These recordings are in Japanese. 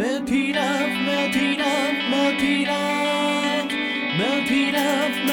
Melted up, melted up, melted up, melted up.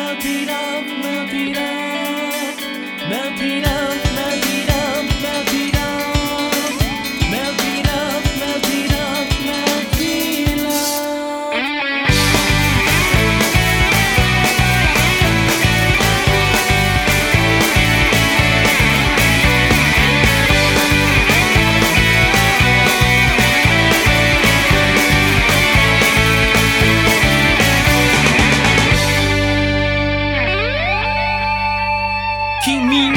que me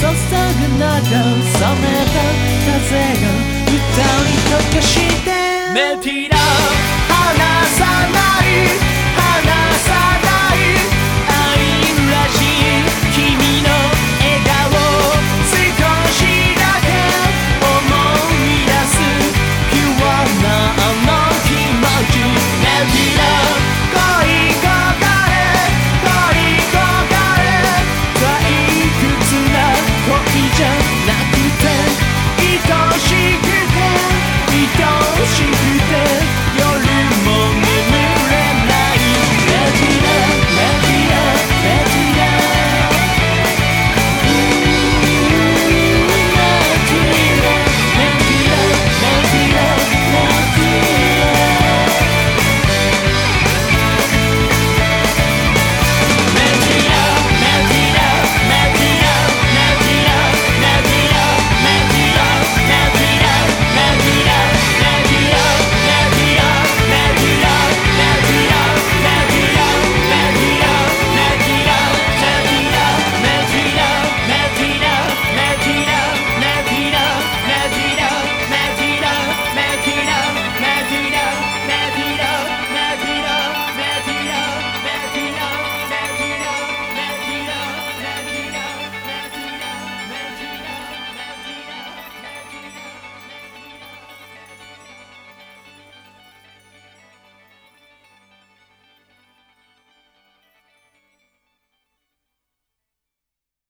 注ぐ喉冷めた風が歌に溶かして。メティラ。